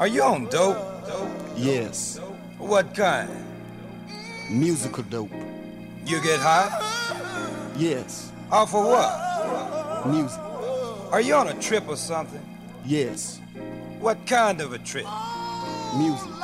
Are you on dope? Yes. What kind? Musical dope. You get high? Yes. Off of what? Music. Are you on a trip or something? Yes. What kind of a trip? Music.